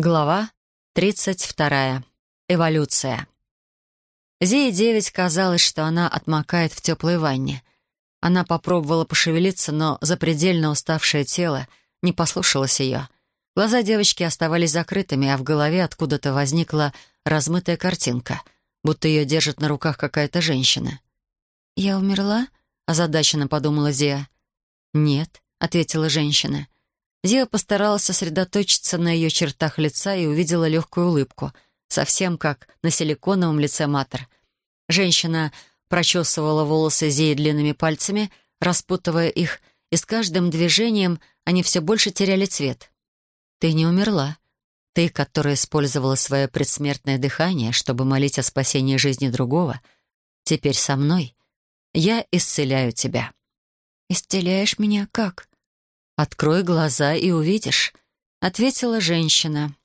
Глава 32. Эволюция. Зее-9 казалось, что она отмокает в теплой ванне. Она попробовала пошевелиться, но запредельно уставшее тело не послушалось ее. Глаза девочки оставались закрытыми, а в голове откуда-то возникла размытая картинка, будто ее держит на руках какая-то женщина. «Я умерла?» — озадаченно подумала Зия. «Нет», — ответила женщина. Зия постаралась сосредоточиться на ее чертах лица и увидела легкую улыбку, совсем как на силиконовом лице Матер. Женщина прочесывала волосы Зии длинными пальцами, распутывая их, и с каждым движением они все больше теряли цвет. «Ты не умерла. Ты, которая использовала свое предсмертное дыхание, чтобы молить о спасении жизни другого, теперь со мной. Я исцеляю тебя». «Исцеляешь меня как?» «Открой глаза и увидишь», — ответила женщина.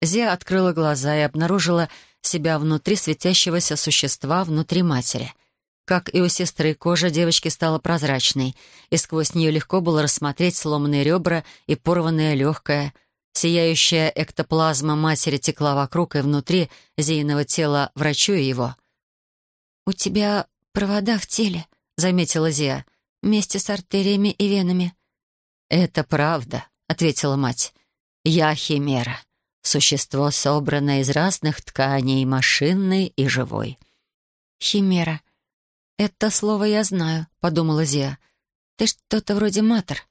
Зия открыла глаза и обнаружила себя внутри светящегося существа внутри матери. Как и у сестры, кожа девочки стала прозрачной, и сквозь нее легко было рассмотреть сломанные ребра и порванное легкое. Сияющая эктоплазма матери текла вокруг и внутри Зииного тела, врачуя его. «У тебя провода в теле», — заметила Зия, «вместе с артериями и венами. «Это правда», — ответила мать. «Я химера, существо, собранное из разных тканей, машинной и живой». «Химера. Это слово я знаю», — подумала Зия. «Ты что-то вроде матер».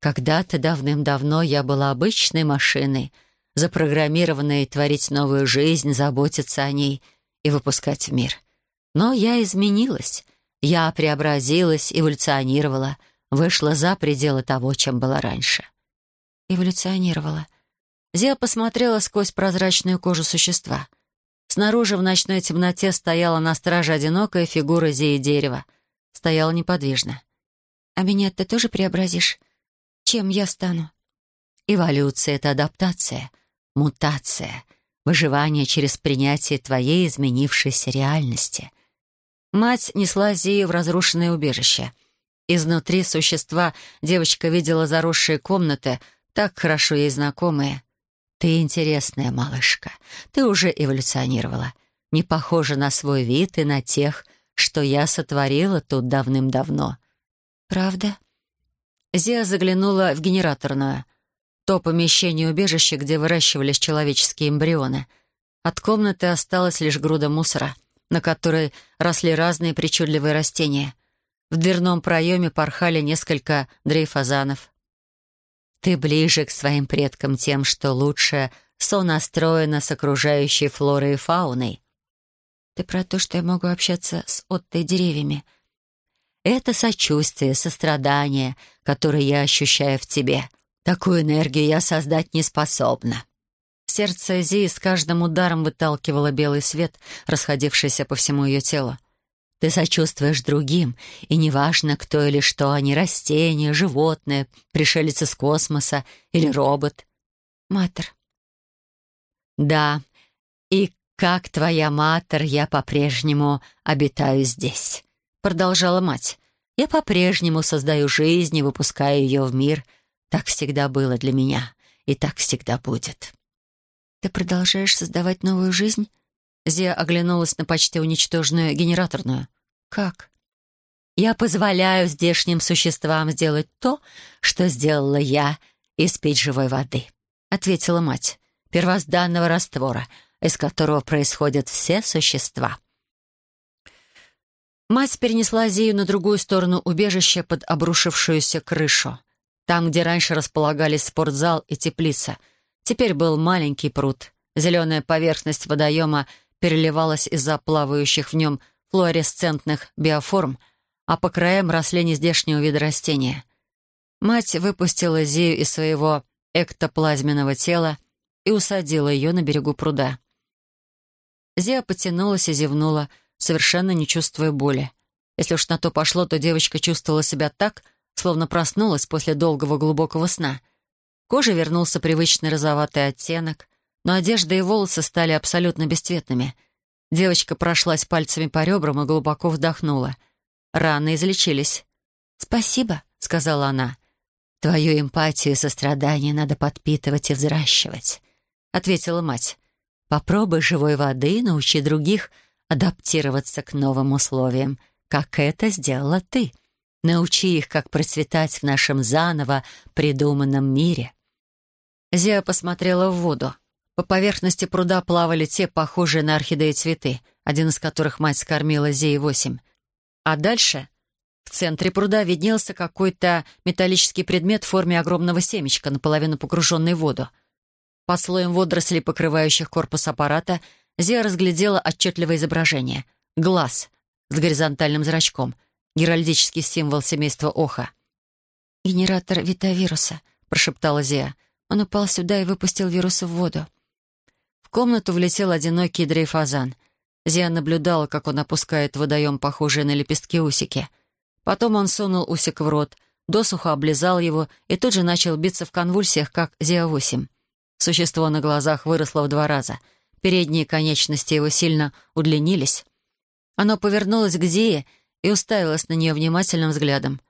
«Когда-то давным-давно я была обычной машиной, запрограммированной творить новую жизнь, заботиться о ней и выпускать в мир. Но я изменилась, я преобразилась, эволюционировала» вышла за пределы того, чем была раньше. Эволюционировала. Зия посмотрела сквозь прозрачную кожу существа. Снаружи в ночной темноте стояла на страже одинокая фигура Зии дерева. Стояла неподвижно. «А меня ты тоже преобразишь? Чем я стану?» «Эволюция — это адаптация, мутация, выживание через принятие твоей изменившейся реальности». Мать несла Зию в разрушенное убежище — Изнутри существа девочка видела заросшие комнаты, так хорошо ей знакомые. «Ты интересная малышка. Ты уже эволюционировала. Не похожа на свой вид и на тех, что я сотворила тут давным-давно». «Правда?» Зия заглянула в генераторную. То помещение убежища, где выращивались человеческие эмбрионы. От комнаты осталась лишь груда мусора, на которой росли разные причудливые растения. В дверном проеме порхали несколько дрейфазанов. «Ты ближе к своим предкам тем, что лучше сонастроена с окружающей флорой и фауной». «Ты про то, что я могу общаться с Оттой деревьями?» «Это сочувствие, сострадание, которое я ощущаю в тебе. Такую энергию я создать не способна». Сердце Зи с каждым ударом выталкивало белый свет, расходившийся по всему ее телу. Ты сочувствуешь другим, и неважно, кто или что они, растения, животное, пришелец из космоса или робот. Матер. Да, и как твоя матер, я по-прежнему обитаю здесь, продолжала мать. Я по-прежнему создаю жизнь и выпускаю ее в мир. Так всегда было для меня, и так всегда будет. Ты продолжаешь создавать новую жизнь? Зия оглянулась на почти уничтоженную генераторную. «Как?» «Я позволяю здешним существам сделать то, что сделала я, испить живой воды», — ответила мать, «первозданного раствора, из которого происходят все существа». Мать перенесла Зию на другую сторону убежища под обрушившуюся крышу. Там, где раньше располагались спортзал и теплица, теперь был маленький пруд. Зеленая поверхность водоема переливалась из-за плавающих в нем флуоресцентных биоформ, а по краям росли нездешнего вида растения. Мать выпустила Зию из своего эктоплазменного тела и усадила ее на берегу пруда. Зия потянулась и зевнула, совершенно не чувствуя боли. Если уж на то пошло, то девочка чувствовала себя так, словно проснулась после долгого глубокого сна. Коже вернулся привычный розоватый оттенок, но одежда и волосы стали абсолютно бесцветными. Девочка прошлась пальцами по ребрам и глубоко вдохнула. Раны излечились. «Спасибо», — сказала она. «Твою эмпатию и сострадание надо подпитывать и взращивать. — ответила мать. «Попробуй живой воды и научи других адаптироваться к новым условиям, как это сделала ты. Научи их, как процветать в нашем заново придуманном мире». Зия посмотрела в воду. По поверхности пруда плавали те, похожие на орхидеи цветы, один из которых мать скормила Зии-8. А дальше в центре пруда виднелся какой-то металлический предмет в форме огромного семечка, наполовину погруженный в воду. Под слоем водорослей, покрывающих корпус аппарата, Зия разглядела отчетливое изображение. Глаз с горизонтальным зрачком. Геральдический символ семейства Оха. «Генератор витавируса», — прошептала Зия. «Он упал сюда и выпустил вирусы в воду». В комнату влетел одинокий дрейфазан. Зия наблюдала, как он опускает водоем похожие на лепестки усики. Потом он сунул усик в рот, досуха облизал его и тут же начал биться в конвульсиях, как Зия-8. Существо на глазах выросло в два раза. Передние конечности его сильно удлинились. Оно повернулось к Зие и уставилось на нее внимательным взглядом.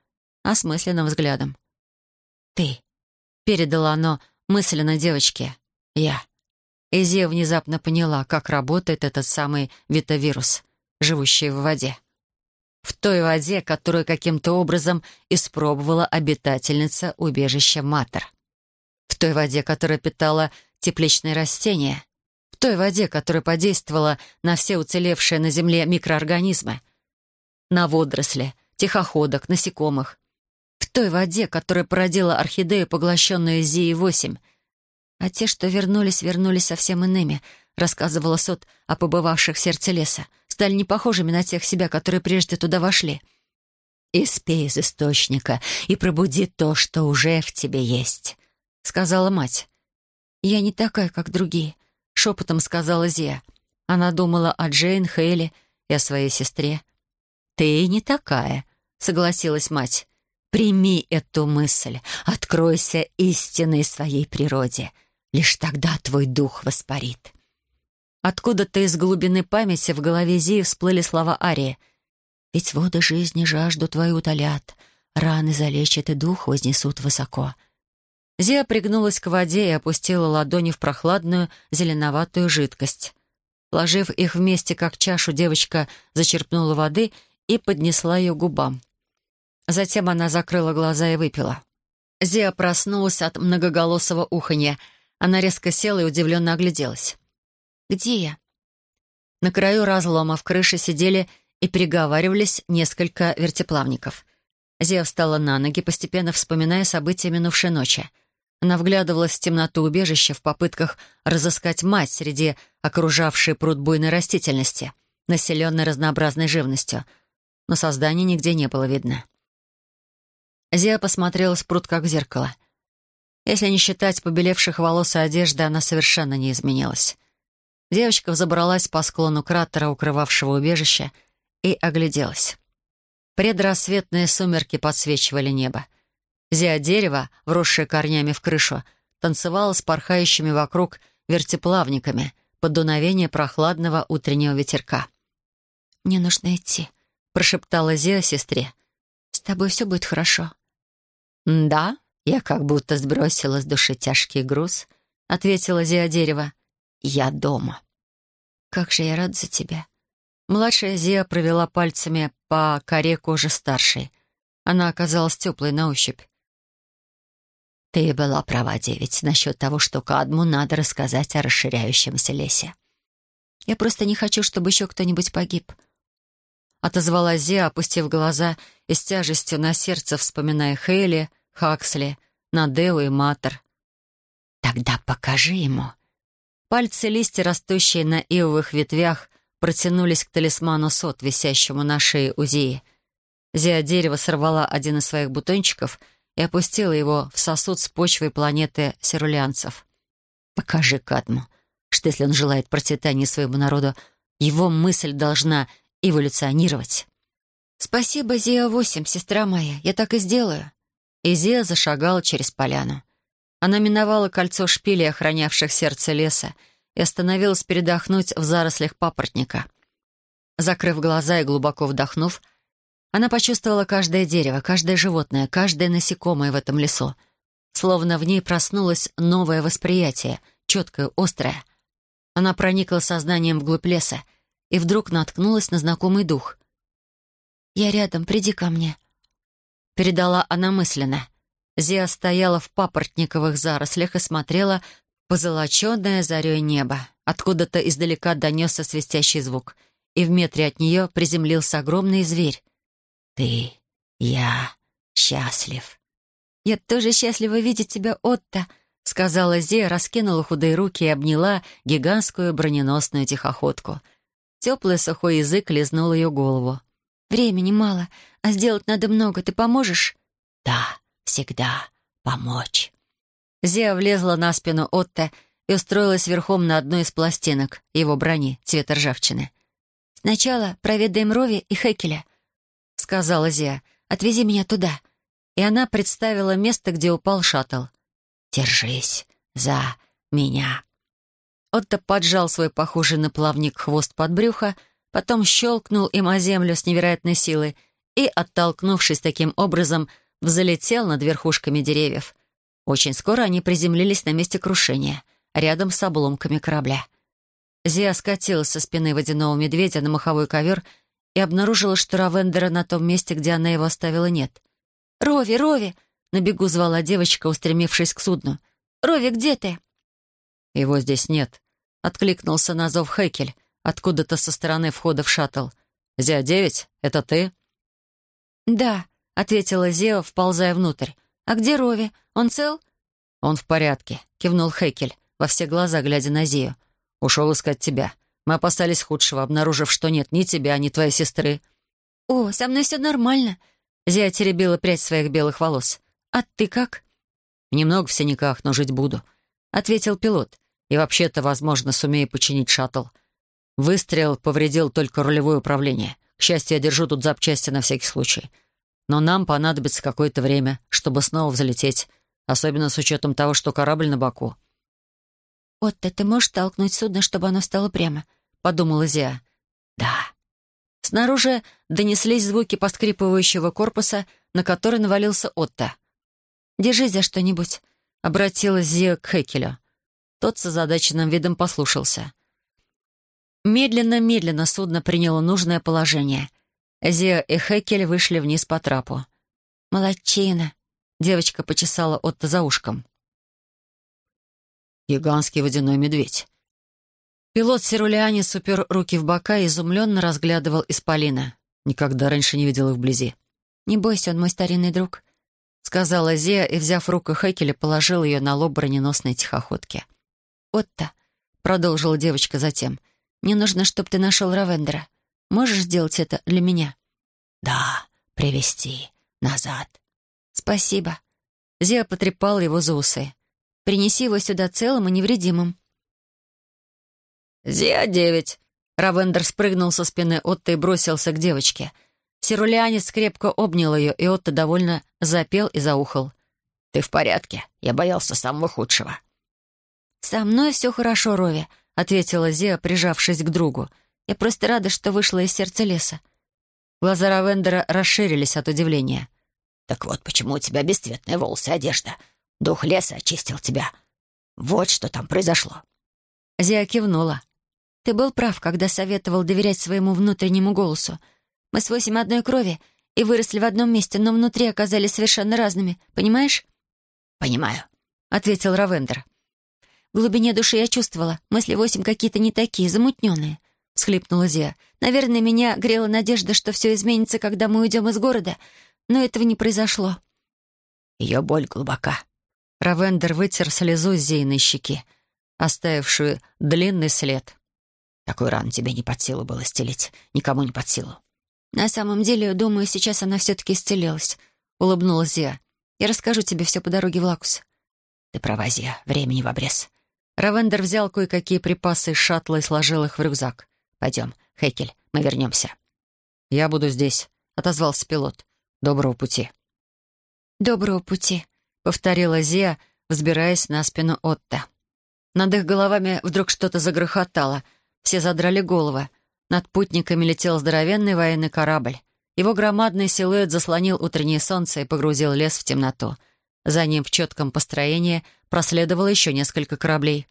Осмысленным взглядом. «Ты», — передало оно мысленно девочке. «Я». Изия внезапно поняла, как работает этот самый витавирус, живущий в воде. В той воде, которую каким-то образом испробовала обитательница убежища Матер. В той воде, которая питала тепличные растения. В той воде, которая подействовала на все уцелевшие на Земле микроорганизмы. На водоросли, тихоходок, насекомых. В той воде, которая породила орхидею, поглощенную Зии-8 — а те, что вернулись, вернулись совсем иными, рассказывала Сот о побывавших в сердце леса. Стали не похожими на тех себя, которые прежде туда вошли. «Испей из источника и пробуди то, что уже в тебе есть», — сказала мать. «Я не такая, как другие», — шепотом сказала Зия. Она думала о Джейн, Хейли и о своей сестре. «Ты не такая», — согласилась мать. «Прими эту мысль, откройся истинной своей природе». Лишь тогда твой дух воспарит. Откуда-то из глубины памяти в голове Зии всплыли слова Арии. «Ведь воды жизни жажду твою утолят, раны залечат и дух вознесут высоко». Зия пригнулась к воде и опустила ладони в прохладную зеленоватую жидкость. Ложив их вместе, как чашу, девочка зачерпнула воды и поднесла ее губам. Затем она закрыла глаза и выпила. Зия проснулась от многоголосого уханья — она резко села и удивленно огляделась. «Где я?» На краю разлома в крыше сидели и переговаривались несколько вертеплавников. Зия встала на ноги, постепенно вспоминая события минувшей ночи. Она вглядывалась в темноту убежища в попытках разыскать мать среди окружавшей пруд буйной растительности, населенной разнообразной живностью, но создания нигде не было видно. Зия посмотрела в пруд как в зеркало — если не считать побелевших волос и одежды, она совершенно не изменилась. Девочка взобралась по склону кратера, укрывавшего убежище, и огляделась. Предрассветные сумерки подсвечивали небо. Зия дерева, вросшее корнями в крышу, танцевала с порхающими вокруг вертеплавниками под дуновение прохладного утреннего ветерка. «Мне нужно идти», — прошептала Зия сестре. «С тобой все будет хорошо». «Да, «Я как будто сбросила с души тяжкий груз», — ответила Зия дерево. «Я дома». «Как же я рад за тебя». Младшая Зия провела пальцами по коре кожи старшей. Она оказалась теплой на ощупь. «Ты была права, девять, насчет того, что Кадму надо рассказать о расширяющемся лесе». «Я просто не хочу, чтобы еще кто-нибудь погиб», — отозвалась Зия, опустив глаза и с тяжестью на сердце, вспоминая Хейли, Хаксли, Надеу и Матер. «Тогда покажи ему». Пальцы листья, растущие на ивовых ветвях, протянулись к талисману сот, висящему на шее Узии. Зия дерева сорвала один из своих бутончиков и опустила его в сосуд с почвой планеты сирулянцев. «Покажи Кадму, что если он желает процветания своему народу, его мысль должна эволюционировать». «Спасибо, Зия-8, сестра моя, я так и сделаю». Изия зашагала через поляну. Она миновала кольцо шпилей, охранявших сердце леса, и остановилась передохнуть в зарослях папоротника. Закрыв глаза и глубоко вдохнув, она почувствовала каждое дерево, каждое животное, каждое насекомое в этом лесу. Словно в ней проснулось новое восприятие, четкое, острое. Она проникла сознанием вглубь леса и вдруг наткнулась на знакомый дух. «Я рядом, приди ко мне», — передала она мысленно. Зия стояла в папоротниковых зарослях и смотрела позолоченное зарей небо. Откуда-то издалека донесся свистящий звук, и в метре от нее приземлился огромный зверь. «Ты, я, счастлив». «Я тоже счастлива видеть тебя, Отто», — сказала Зия, раскинула худые руки и обняла гигантскую броненосную тихоходку. Теплый сухой язык лизнул ее голову. «Времени мало, а сделать надо много. Ты поможешь?» «Да, всегда помочь». Зия влезла на спину Отто и устроилась верхом на одной из пластинок его брони цвета ржавчины. «Сначала проведаем Рови и Хекеля», — сказала Зия. «Отвези меня туда». И она представила место, где упал шаттл. «Держись за меня». Отто поджал свой похожий на плавник хвост под брюхо, потом щелкнул им о землю с невероятной силой и, оттолкнувшись таким образом, взлетел над верхушками деревьев. Очень скоро они приземлились на месте крушения, рядом с обломками корабля. Зия скатилась со спины водяного медведя на маховой ковер и обнаружила, что Равендера на том месте, где она его оставила, нет. «Рови, Рови!» — на бегу звала девочка, устремившись к судну. «Рови, где ты?» «Его здесь нет», — откликнулся на зов Хекель, откуда-то со стороны входа в шаттл. «Зия-9, это ты?» «Да», — ответила Зео, вползая внутрь. «А где Рови? Он цел?» «Он в порядке», — кивнул Хекель, во все глаза глядя на Зию. Ушел искать тебя. Мы опасались худшего, обнаружив, что нет ни тебя, ни твоей сестры». «О, со мной все нормально». Зия теребила прядь своих белых волос. «А ты как?» «Немного в синяках, но жить буду», — ответил пилот. «И вообще-то, возможно, сумею починить шаттл. Выстрел повредил только рулевое управление. К счастью, я держу тут запчасти на всякий случай. Но нам понадобится какое-то время, чтобы снова взлететь, особенно с учетом того, что корабль на боку». «Отто, ты можешь толкнуть судно, чтобы оно стало прямо?» — подумала Зия. «Да». Снаружи донеслись звуки поскрипывающего корпуса, на который навалился Отто. «Держись за что-нибудь», — обратилась Зия к Хекелю. Тот с озадаченным видом послушался. Медленно-медленно судно приняло нужное положение. Зия и Хекель вышли вниз по трапу. «Молодчина», — девочка почесала Отто за ушком. Гигантский водяной медведь. Пилот Сирулианис упер руки в бока и изумленно разглядывал Исполина. Никогда раньше не видел их вблизи. «Не бойся, он мой старинный друг», — сказала Зия и, взяв руку Хекеля, положил ее на лоб броненосной тихоходки. «Отто», — продолжила девочка затем, — «мне нужно, чтобы ты нашел Равендера. Можешь сделать это для меня?» «Да, привести назад». «Спасибо». Зия потрепала его за усы. Принеси его сюда целым и невредимым». «Зия-9». Равендер спрыгнул со спины Отто и бросился к девочке. Сирулянец крепко обнял ее, и Отто довольно запел и заухал. «Ты в порядке? Я боялся самого худшего». «Со мной все хорошо, Рови», — ответила Зия, прижавшись к другу. «Я просто рада, что вышла из сердца леса». Глаза Равендера расширились от удивления. «Так вот почему у тебя бесцветные волосы и одежда. Дух леса очистил тебя. Вот что там произошло». Зия кивнула. «Ты был прав, когда советовал доверять своему внутреннему голосу. Мы с восемь одной крови и выросли в одном месте, но внутри оказались совершенно разными. Понимаешь?» «Понимаю», — ответил Равендер. «В глубине души я чувствовала, мысли восемь какие-то не такие, замутненные», — всхлипнула Зия. «Наверное, меня грела надежда, что все изменится, когда мы уйдем из города, но этого не произошло». «Ее боль глубока», Равендер вытер слезу Зейной щеки, оставившую длинный след. «Такую рану тебе не под силу было стелить, никому не под силу». «На самом деле, думаю, сейчас она все-таки исцелилась», — улыбнулась Зия. «Я расскажу тебе все по дороге в Лакус». «Ты права, Зия, времени в обрез». Равендер взял кое-какие припасы из шаттла и сложил их в рюкзак. «Пойдем, Хейкель, мы вернемся». «Я буду здесь», — отозвался пилот. «Доброго пути». «Доброго пути», — повторила Зия, взбираясь на спину Отто. Над их головами вдруг что-то загрохотало. Все задрали головы. Над путниками летел здоровенный военный корабль. Его громадный силуэт заслонил утреннее солнце и погрузил лес в темноту. За ним в четком построении проследовало еще несколько кораблей.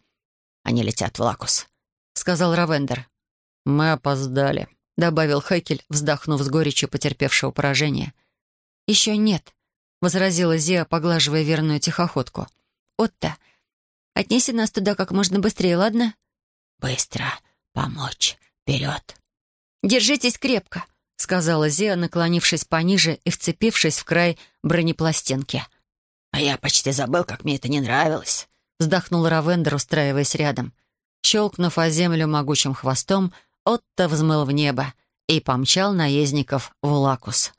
они летят в Лакус», — сказал Равендер. «Мы опоздали», — добавил Хекель, вздохнув с горечью потерпевшего поражения. «Еще нет», — возразила Зия, поглаживая верную тихоходку. «Отто, отнеси нас туда как можно быстрее, ладно?» «Быстро помочь. Вперед!» «Держитесь крепко», — сказала Зия, наклонившись пониже и вцепившись в край бронепластинки. «А я почти забыл, как мне это не нравилось», — вздохнул Равендер, устраиваясь рядом. Щелкнув о землю могучим хвостом, Отто взмыл в небо и помчал наездников в Лакус.